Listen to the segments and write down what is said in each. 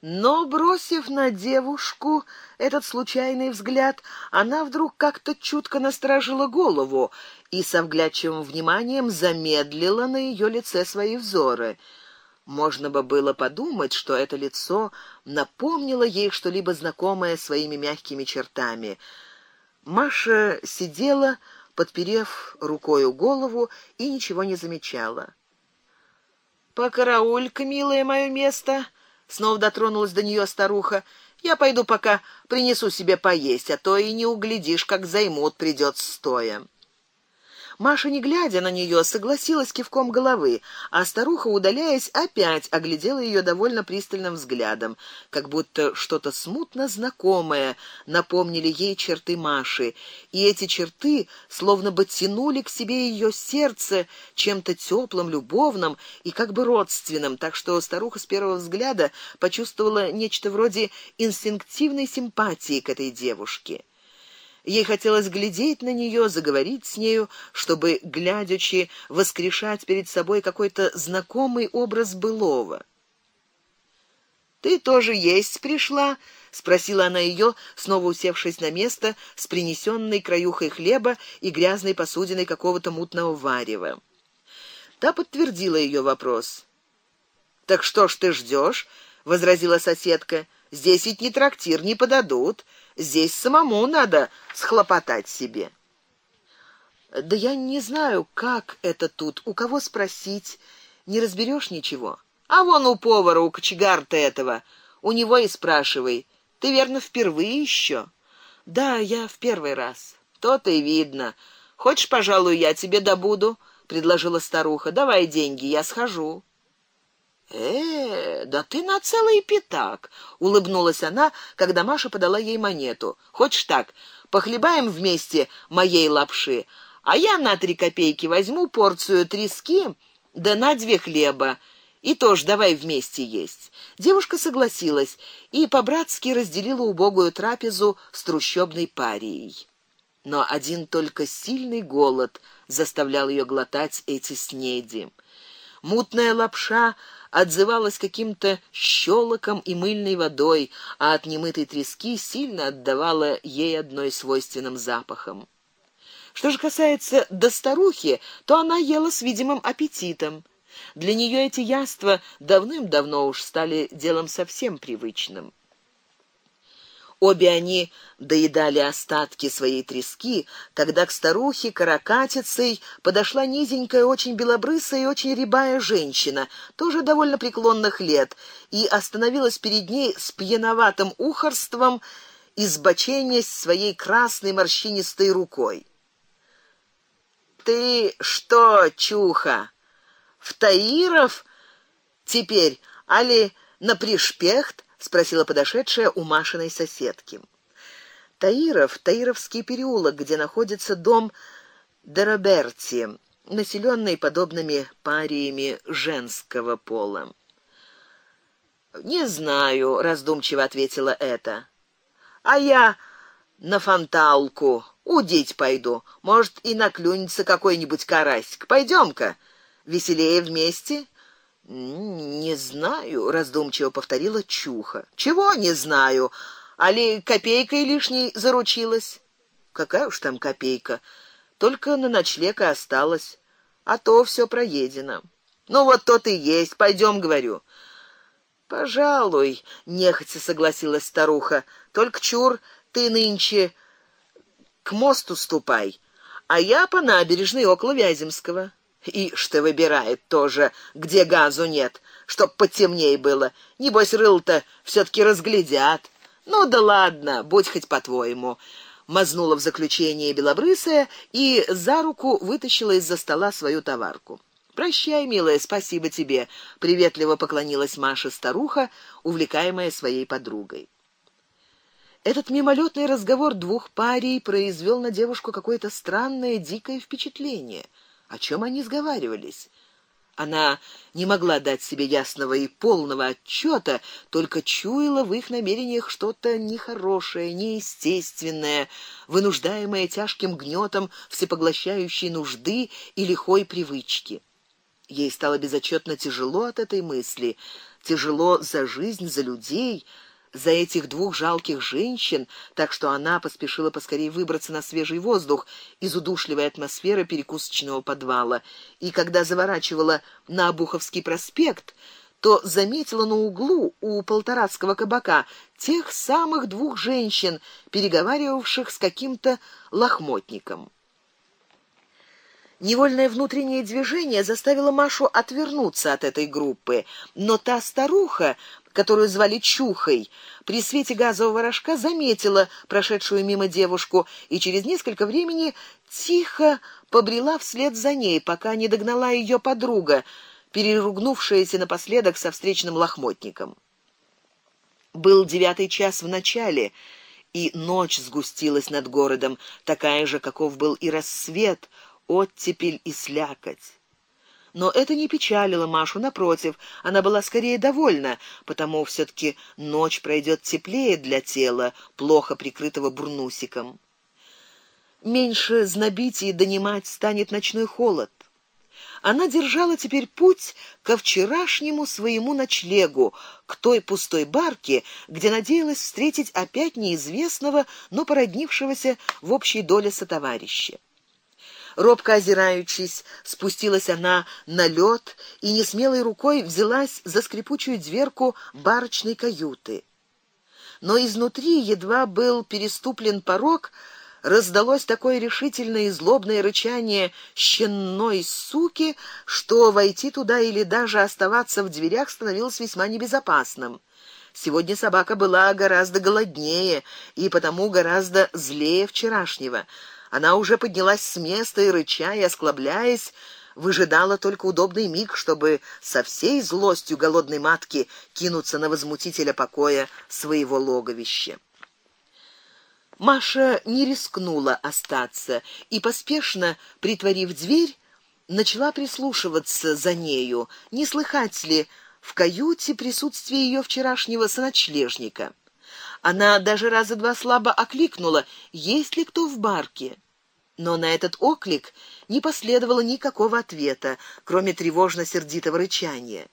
Но бросив на девушку этот случайный взгляд, она вдруг как-то чутко насторожила голову и с вглядчивым вниманием замедлила на ее лице свои взоры. Можно бы было подумать, что это лицо напомнило ей что-либо знакомое своими мягкими чертами. Маша сидела, подперев рукой голову и ничего не замечала. Покарауль-ка, милое мое место, снова дотронулась до нее старуха. Я пойду пока принесу себе поесть, а то и не углядишь, как займут придёт стоя. Маша, не глядя на нее, согласилась кивком головы, а старуха, удаляясь, опять оглядела ее довольно пристальным взглядом, как будто что-то смутно знакомое напомнили ей черты Маши, и эти черты словно бы тянули к себе ее сердце чем-то теплым, любовным и как бы родственным, так что старуха с первого взгляда почувствовала нечто вроде инстинктивной симпатии к этой девушке. Ей хотелось глядеть на нее, заговорить с нею, чтобы глядячи воскрешать перед собой какой-то знакомый образ былого. Ты тоже есть пришла? спросила она ее, снова усевшись на место с принесенной краюхой хлеба и грязной посудиной какого-то мутного варева. Та подтвердила ее вопрос. Так что ж ты ждешь? возразила соседка. Здесь ведь не трактир, не подадут. Здесь самому надо схлопотать себе. Да я не знаю, как это тут, у кого спросить, не разберешь ничего. А вон у повара, у кочегарта этого, у него и спрашивай. Ты верно впервые еще? Да, я в первый раз. То-то и видно. Хочешь, пожалуй, я тебе добуду, предложила старуха. Давай деньги, я схожу. Э, да ты на целый пятак, улыбнулась она, когда Маша подала ей монету. Хочешь так, похлебаем вместе моей лапши, а я на три копейки возьму порцию трески, да на две хлеба. И тоже давай вместе есть. Девушка согласилась и по-братски разделила убогую трапезу с трущобной парией. Но один только сильный голод заставлял ее глотать эти снеди. Мутная лапша отзывалась каким-то щелоком и мыльной водой, а от немытой трески сильно отдавала ей одной свойственным запахом. Что же касается до старухи, то она ела с видимым аппетитом. Для нее эти яства давным-давно уж стали делом совсем привычным. Обе они доедали остатки своей трески, когда к старухе каракатицей подошла низенькая, очень белобрысая и очень рябая женщина, тоже довольно преклонных лет, и остановилась перед ней с пьяноватым ухорством, избоченясь своей красной морщинистой рукой. Ты что, чуха? В Таиров теперь али на Пришпехт? Спросила подошедшая у Машиной соседки. Таиров, Таировский переулок, где находится дом Дероберти, населенный подобными париями женского пола. Не знаю, раздумчиво ответила эта. А я на фонталку удить пойду. Может, и наклюнется какой-нибудь карасик. Пойдем-ка, веселее вместе. Не знаю, раздумчиво повторила Чуха. Чего не знаю? Али копейкой лишней заручилась? Какая уж там копейка? Только на ночлег и осталось, а то все проедено. Ну вот то ты есть, пойдем, говорю. Пожалуй, нехотя согласилась старуха. Только чур ты нынче к мосту ступай, а я по набережной около Вяземского. И что выбирает тоже, где газу нет, чтоб потемнее было. Небось рыл-то все таки разглядят. Ну да ладно, будь хоть по-твоему. Мазнула в заключение белобрысая и за руку вытащила из-за стола свою товарку. Прощай, милая, спасибо тебе, приветливо поклонилась Маша старуха, увлекаемая своей подругой. Этот мимолетный разговор двух парей произвел на девушку какое-то странное, дикое впечатление. О чем они сговаривались? Она не могла дать себе ясного и полного отчета, только чуяла в их намерениях что-то нехорошее, неестественное, вынуждаемое тяжким гнетом всепоглощающей нужды и лихой привычки. Ей стало безотчетно тяжело от этой мысли, тяжело за жизнь, за людей, за этих двух жалких женщин, так что она поспешила поскорее выбраться на свежий воздух из удушливой атмосферы перекусочного подвала. И когда заворачивала на Обуховский проспект, то заметила на углу у полторацкого кабака тех самых двух женщин, переговаривавших с каким-то лохмотником. Невольное внутреннее движение заставило Машу отвернуться от этой группы, но та старуха, которую звали Чухой, при свете газового рожка заметила прошедшую мимо девушку и через несколько времени тихо побрела вслед за ней, пока не догнала ее подруга, переругнувшаяся напоследок со встречным лохмотником. Был девятый час в начале, и ночь сгустилась над городом, такая же, каков был и рассвет, оттепель и слякоть. Но это не печалило Машу, напротив, она была скорее довольна, потому все таки ночь пройдет теплее для тела, плохо прикрытого бурнусиком. Меньше знобить и донимать станет ночной холод. Она держала теперь путь ко вчерашнему своему ночлегу, к той пустой барке, где надеялась встретить опять неизвестного, но породнившегося в общей доле сотоварища. Робко озираючись, спустилась она на лед и несмелой рукой взялась за скрипучую дверку барочной каюты. Но изнутри едва был переступлен порог, раздалось такое решительное и злобное рычание щенной суки, что войти туда или даже оставаться в дверях становилось весьма небезопасным. Сегодня собака была гораздо голоднее и потому гораздо злее вчерашнего. Она уже поднялась с места и рыча и осклабляясь, выжидала только удобный миг, чтобы со всей злостью голодной матки кинуться на возмутителя покоя своего логовища. Маша не рискнула остаться и поспешно, притворив дверь, начала прислушиваться за нею, не слыхать ли в каюте присутствие ее вчерашнего соночлежника. Она даже раза два слабо окликнула: "Есть ли кто в барке?" Но на этот оклик не последовало никакого ответа, кроме тревожно-сердитого рычания.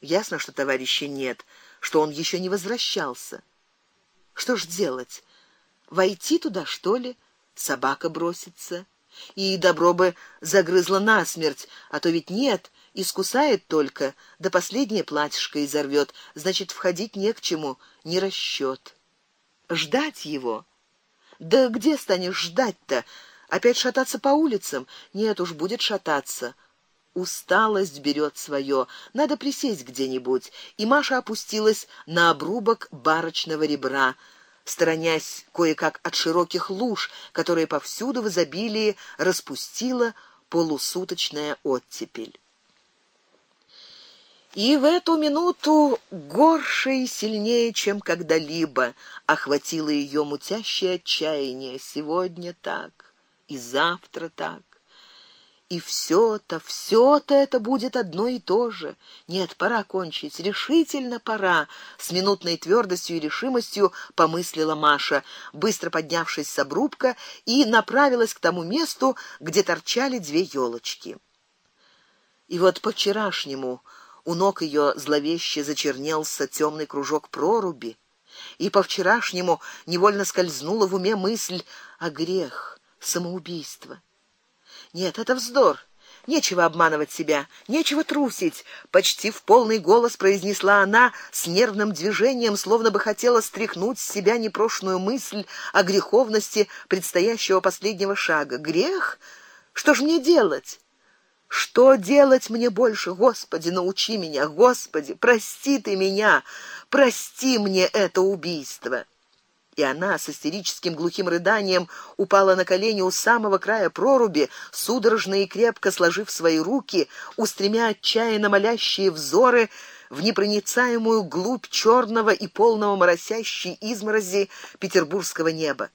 Ясно, что товарища нет, что он еще не возвращался. Что ж делать? Войти туда, что ли? Собака бросится, и добро бы загрызла насмерть, а то ведь нет, искусает только, да последнее платьишко изорвет, значит, входить не к чему, не расчет. Ждать его? Да где станешь ждать-то? Опять шататься по улицам? Нет уж, будет шататься. Усталость берет свое. Надо присесть где-нибудь. И Маша опустилась на обрубок барочного ребра, сторонясь кое-как от широких луж, которые повсюду в изобилии распустила полусуточная оттепель. И в эту минуту горше и сильнее, чем когда-либо, охватило ее мутящее отчаяние. Сегодня так, и завтра так. И все-то, все-то это будет одно и то же. Нет, пора кончить, решительно пора, с минутной твердостью и решимостью помыслила Маша, быстро поднявшись с обрубка и направилась к тому месту, где торчали две елочки. И вот по вчерашнему у ног ее зловеще зачернелся темный кружок проруби, и по вчерашнему невольно скользнула в уме мысль о грех самоубийство. Нет, это вздор. Нечего обманывать себя, нечего трусить, почти в полный голос произнесла она с нервным движением, словно бы хотела стряхнуть с себя непрошную мысль о греховности предстоящего последнего шага. Грех? Что ж мне делать? Что делать мне больше, Господи, научи меня, Господи, прости ты меня, прости мне это убийство и она с истерическим глухим рыданием упала на колени у самого края проруби, судорожно и крепко сложив свои руки, устремя отчаянно молящие взоры в непроницаемую глубь черного и полного моросящей изморози петербургского неба.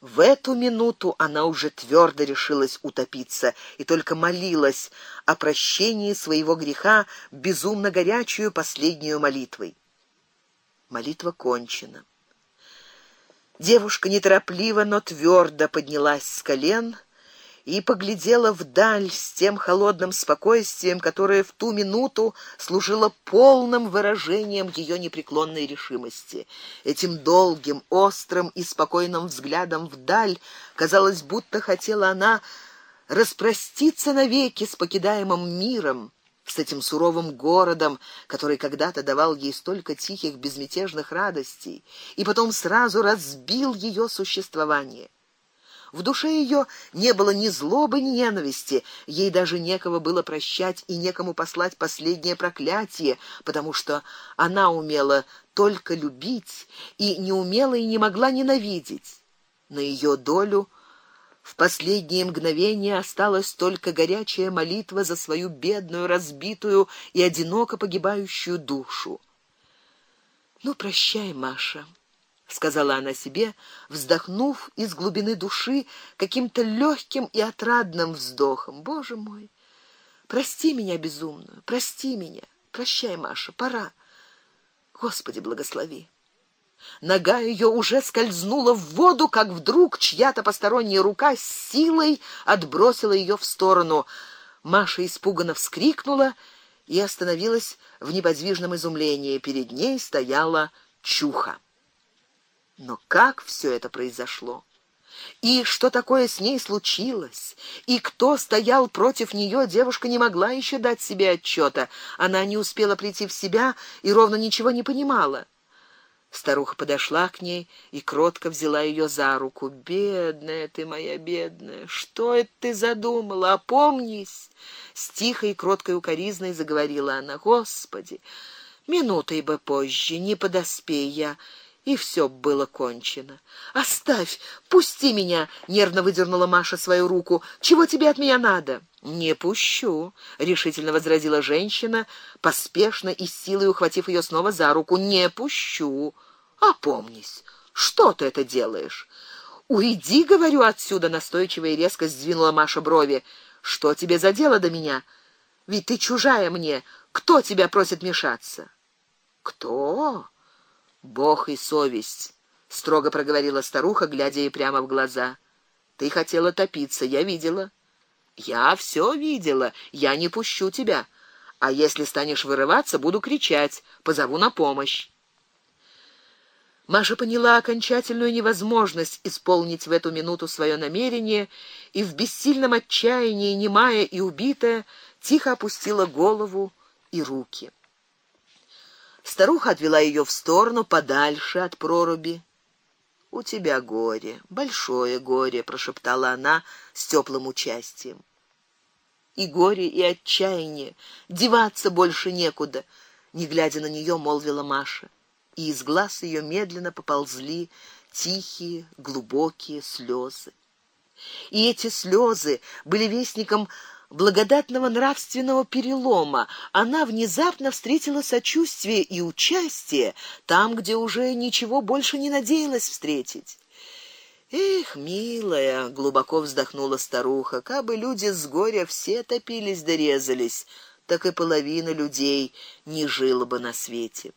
В эту минуту она уже твердо решилась утопиться и только молилась о прощении своего греха безумно горячую последнюю молитвой. Молитва кончена. Девушка неторопливо, но твердо поднялась с колен и поглядела вдаль с тем холодным спокойствием, которое в ту минуту служило полным выражением ее непреклонной решимости. Этим долгим, острым и спокойным взглядом вдаль казалось, будто хотела она распроститься навеки с покидаемым миром, с этим суровым городом, который когда-то давал ей столько тихих безмятежных радостей, и потом сразу разбил ее существование. В душе ее не было ни злобы, ни ненависти, ей даже некого было прощать и некому послать последнее проклятие, потому что она умела только любить и не умела и не могла ненавидеть. На ее долю в последние мгновения осталась только горячая молитва за свою бедную, разбитую и одиноко погибающую душу. Ну прощай, Маша сказала она себе, вздохнув из глубины души каким-то легким и отрадным вздохом. Боже мой, прости меня безумную, прости меня. Прощай, Маша, пора. Господи, благослови. Нога ее уже скользнула в воду, как вдруг чья-то посторонняя рука с силой отбросила ее в сторону. Маша испуганно вскрикнула и остановилась в неподвижном изумлении. Перед ней стояла Чуха. Но как все это произошло? И что такое с ней случилось? И кто стоял против нее? девушка не могла еще дать себе отчета. Она не успела прийти в себя и ровно ничего не понимала. Старуха подошла к ней и кротко взяла ее за руку. Бедная ты моя бедная, что это ты задумала? Опомнись, с тихой и кроткой укоризной заговорила она. Господи, минутой бы позже не подоспей я и все было кончено. Оставь, пусти меня, нервно выдернула Маша свою руку. Чего тебе от меня надо? Не пущу, решительно возразила женщина, поспешно и силой ухватив ее снова за руку. Не пущу. Опомнись. Что ты это делаешь? Уйди, говорю отсюда, настойчиво и резко сдвинула Маша брови. Что тебе за дело до меня? Ведь ты чужая мне. Кто тебя просит мешаться? Кто? Бог и совесть, строго проговорила старуха, глядя ей прямо в глаза. Ты хотела топиться, я видела. Я все видела. Я не пущу тебя. А если станешь вырываться, буду кричать, позову на помощь. Маша поняла окончательную невозможность исполнить в эту минуту свое намерение и в бессильном отчаянии, немая и убитая, тихо опустила голову и руки. Старуха отвела ее в сторону подальше от проруби. У тебя горе, большое горе, прошептала она с теплым участием. И горе, и отчаяние, деваться больше некуда, не глядя на нее, молвила Маша, и из глаз ее медленно поползли тихие, глубокие слезы. И эти слезы были вестником благодатного нравственного перелома, она внезапно встретила сочувствие и участие там, где уже ничего больше не надеялась встретить. Эх, милая, глубоко вздохнула старуха. Кабы люди с горя все топились да так и половина людей не жила бы на свете.